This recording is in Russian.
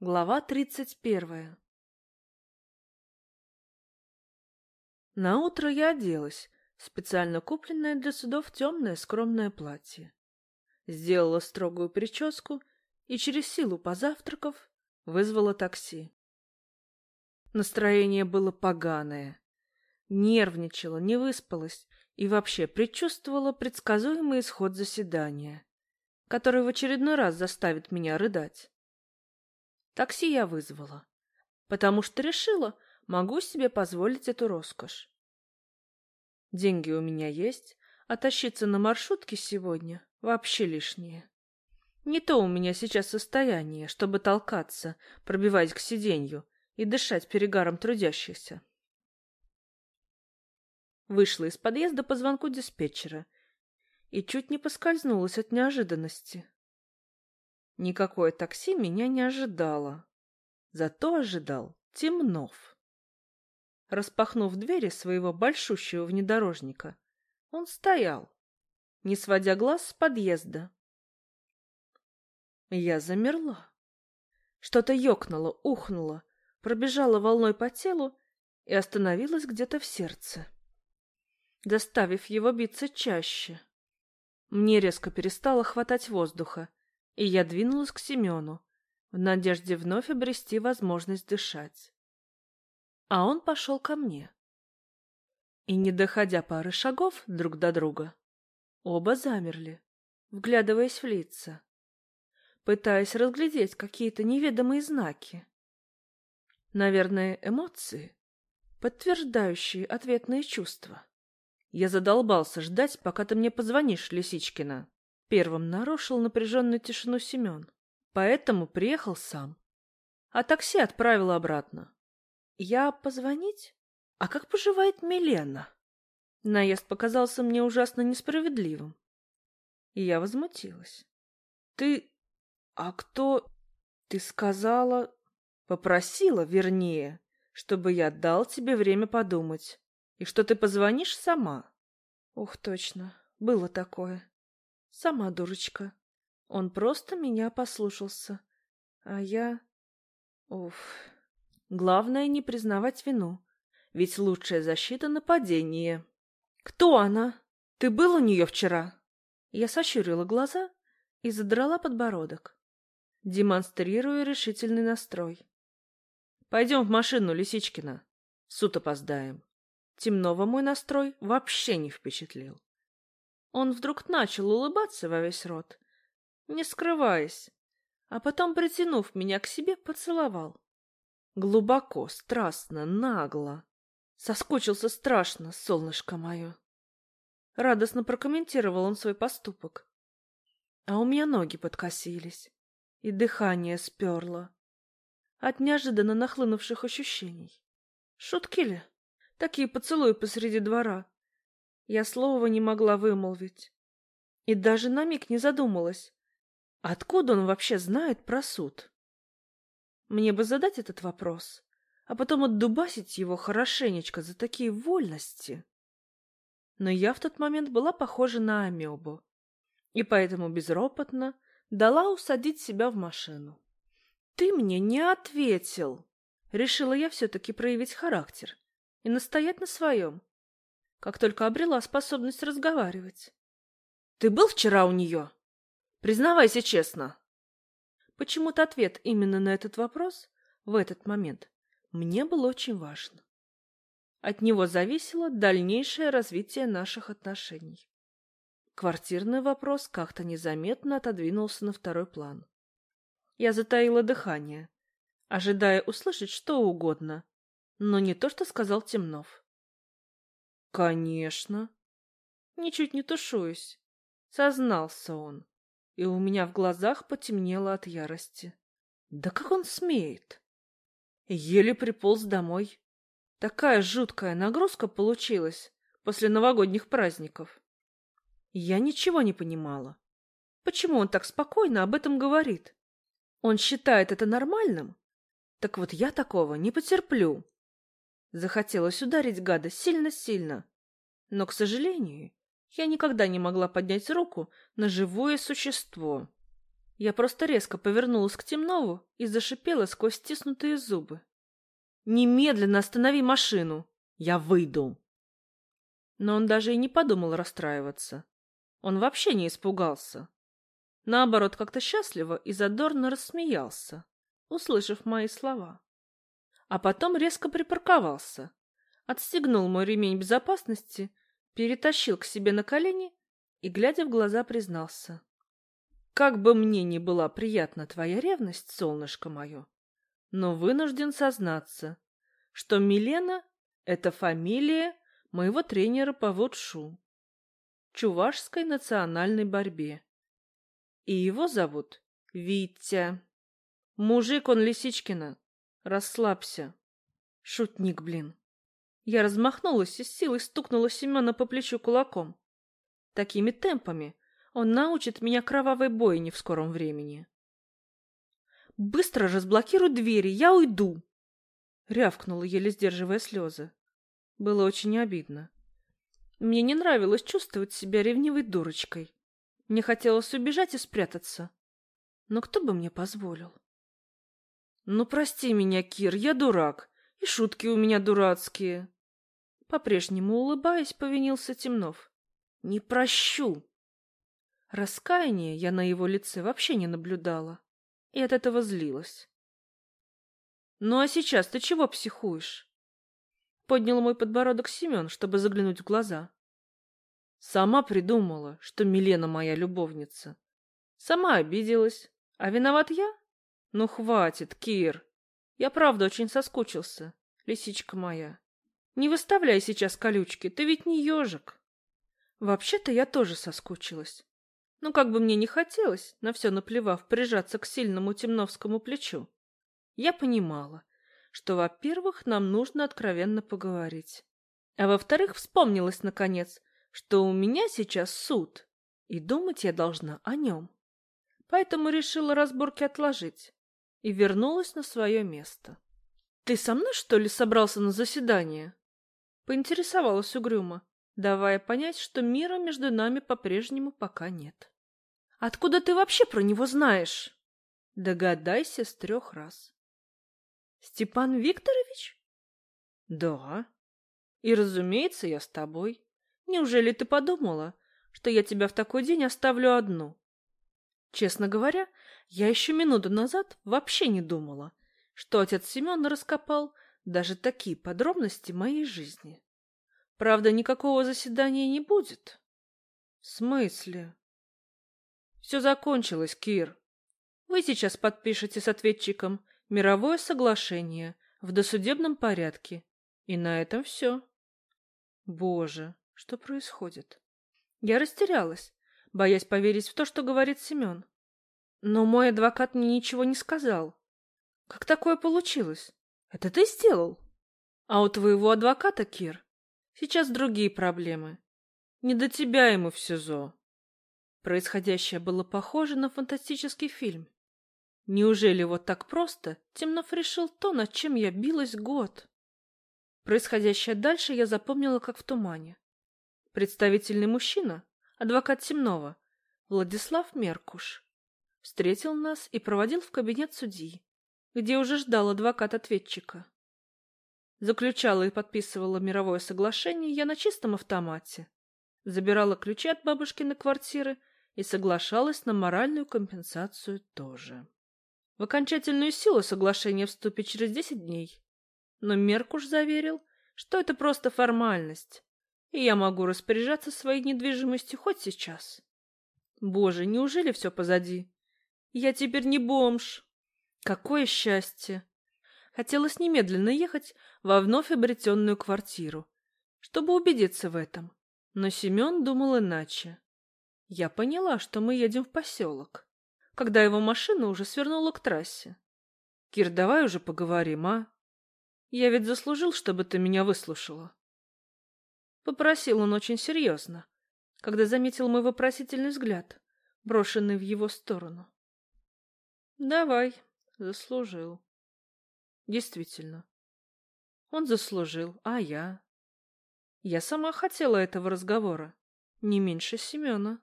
Глава тридцать первая На утро я оделась, специально купленное для судов темное скромное платье. Сделала строгую прическу и через силу позавтракав вызвала такси. Настроение было поганое. Нервничала, не выспалась и вообще предчувствовала предсказуемый исход заседания, который в очередной раз заставит меня рыдать. Такси я вызвала, потому что решила, могу себе позволить эту роскошь. Деньги у меня есть, а тащиться на маршрутке сегодня вообще лишнее. Не то у меня сейчас состояние, чтобы толкаться, пробиваясь к сиденью и дышать перегаром трудящихся. Вышла из подъезда по звонку диспетчера и чуть не поскользнулась от неожиданности. Никакое такси меня не ожидало. Зато ожидал Темнов. Распахнув двери своего большущего внедорожника, он стоял, не сводя глаз с подъезда. Я замерла. Что-то ёкнуло, ухнуло, пробежало волной по телу и остановилось где-то в сердце, заставив его биться чаще. Мне резко перестало хватать воздуха, и я двинулась к Семену, в надежде вновь обрести возможность дышать. А он пошел ко мне. И, не доходя пары шагов друг до друга, оба замерли, вглядываясь в лица, пытаясь разглядеть какие-то неведомые знаки. Наверное, эмоции, подтверждающие ответные чувства. Я задолбался ждать, пока ты мне позвонишь, Лисичкина. Первым нарушил напряженную тишину Семен. Поэтому приехал сам. А такси отправил обратно. Я позвонить? А как поживает Милена? Наезд показался мне ужасно несправедливым. И я возмутилась. Ты... А кто... Ты сказала... Попросила, вернее, чтобы я дал тебе время подумать. И что ты позвонишь сама. Ух, точно, было такое. Сама дурочка. Он просто меня послушался. А я... Уф. Главное не признавать вину. Ведь лучшая защита — нападение. Кто она? Ты был у нее вчера? Я сощурила глаза и задрала подбородок, демонстрируя решительный настрой. Пойдем в машину, Лисичкина. В суд опоздаем. Темного мой настрой вообще не впечатлил. Он вдруг начал улыбаться во весь рот, не скрываясь, а потом, притянув меня к себе, поцеловал. Глубоко, страстно, нагло. Соскучился страшно, солнышко мое. Радостно прокомментировал он свой поступок. А у меня ноги подкосились, и дыхание сперло. От неожиданно нахлынувших ощущений. Шутки ли? Такие поцелуи посреди двора. Я слова не могла вымолвить. И даже на миг не задумалась. Откуда он вообще знает про суд? Мне бы задать этот вопрос, а потом отдубасить его хорошенечко за такие вольности. Но я в тот момент была похожа на амебу, и поэтому безропотно дала усадить себя в машину. «Ты мне не ответил!» Решила я все-таки проявить характер и настоять на своем как только обрела способность разговаривать. Ты был вчера у нее? Признавайся честно. Почему-то ответ именно на этот вопрос в этот момент мне был очень важен. От него зависело дальнейшее развитие наших отношений. Квартирный вопрос как-то незаметно отодвинулся на второй план. Я затаила дыхание, ожидая услышать что угодно, но не то, что сказал Темнов. Конечно. Ничуть не тушуюсь. Сознался он. И у меня в глазах потемнело от ярости. Да как он смеет? Еле приполз домой. Такая жуткая нагрузка получилась после новогодних праздников. Я ничего не понимала. Почему он так спокойно об этом говорит? Он считает это нормальным? Так вот я такого не потерплю. Захотелось ударить гада сильно-сильно. Но, к сожалению, я никогда не могла поднять руку на живое существо. Я просто резко повернулась к Темнову и зашипела сквозь стиснутые зубы. «Немедленно останови машину! Я выйду!» Но он даже и не подумал расстраиваться. Он вообще не испугался. Наоборот, как-то счастливо и задорно рассмеялся, услышав мои слова. А потом резко припарковался, отстегнул мой ремень безопасности, перетащил к себе на колени и, глядя в глаза, признался. Как бы мне ни была приятна твоя ревность, солнышко мое, но вынужден сознаться, что Милена — это фамилия моего тренера по вотшу, чувашской национальной борьбе. И его зовут Витя. Мужик он Лисичкина. Расслабься. Шутник, блин. Я размахнулась и с силой стукнула Семена по плечу кулаком. Такими темпами он научит меня кровавой бойне в скором времени. «Быстро разблокируй двери, я уйду!» Рявкнула, еле сдерживая слезы. Было очень обидно. Мне не нравилось чувствовать себя ревнивой дурочкой. Мне хотелось убежать и спрятаться. Но кто бы мне позволил? Ну, прости меня, Кир, я дурак, и шутки у меня дурацкие. По-прежнему улыбаясь, повинился Темнов. Не прощу. Раскаяния я на его лице вообще не наблюдала, и от этого злилась. Ну а сейчас ты чего психуешь? Поднял мой подбородок Семен, чтобы заглянуть в глаза. Сама придумала, что Милена моя любовница. Сама обиделась. А виноват я? Ну хватит, Кир. Я правда очень соскучился, лисичка моя. Не выставляй сейчас колючки, ты ведь не ежик. Вообще-то я тоже соскучилась. Но как бы мне не хотелось, на все наплевав, прижаться к сильному темновскому плечу, я понимала, что, во-первых, нам нужно откровенно поговорить. А во-вторых, вспомнилось, наконец, что у меня сейчас суд, и думать я должна о нем. Поэтому решила разборки отложить и вернулась на свое место. — Ты со мной, что ли, собрался на заседание? — поинтересовалась угрюмо, давая понять, что мира между нами по-прежнему пока нет. — Откуда ты вообще про него знаешь? — Догадайся с трех раз. — Степан Викторович? — Да. И, разумеется, я с тобой. Неужели ты подумала, что я тебя в такой день оставлю одну? Честно говоря, я еще минуту назад вообще не думала, что отец Семена раскопал даже такие подробности моей жизни. Правда, никакого заседания не будет. В смысле? Все закончилось, Кир. Вы сейчас подпишете с ответчиком мировое соглашение в досудебном порядке. И на этом все. Боже, что происходит? Я растерялась, боясь поверить в то, что говорит Семен. Но мой адвокат мне ничего не сказал. Как такое получилось? Это ты сделал? А у твоего адвоката, Кир, Сейчас другие проблемы. Не до тебя ему в СИЗО. Происходящее было похоже на фантастический фильм. Неужели вот так просто Темнов решил то, над чем я билась год? Происходящее дальше я запомнила как в тумане. Представительный мужчина, адвокат Темнова, Владислав Меркуш, встретил нас и проводил в кабинет судьи, где уже ждал адвокат-ответчика. Заключала и подписывала мировое соглашение я на чистом автомате. Забирала ключи от бабушкиной квартиры и соглашалась на моральную компенсацию тоже. В окончательную силу соглашение вступит через десять дней. Но Меркуш заверил, что это просто формальность, и я могу распоряжаться своей недвижимостью хоть сейчас. Боже, неужели все позади? Я теперь не бомж. Какое счастье! Хотелось немедленно ехать во вновь обретенную квартиру, чтобы убедиться в этом. Но Семен думал иначе. Я поняла, что мы едем в поселок, когда его машина уже свернула к трассе. «Кир, давай уже поговорим, а? Я ведь заслужил, чтобы ты меня выслушала». Попросил он очень серьезно, когда заметил мой вопросительный взгляд, брошенный в его сторону. «Давай, заслужил». Действительно. Он заслужил, а я? Я сама хотела этого разговора, не меньше Семена.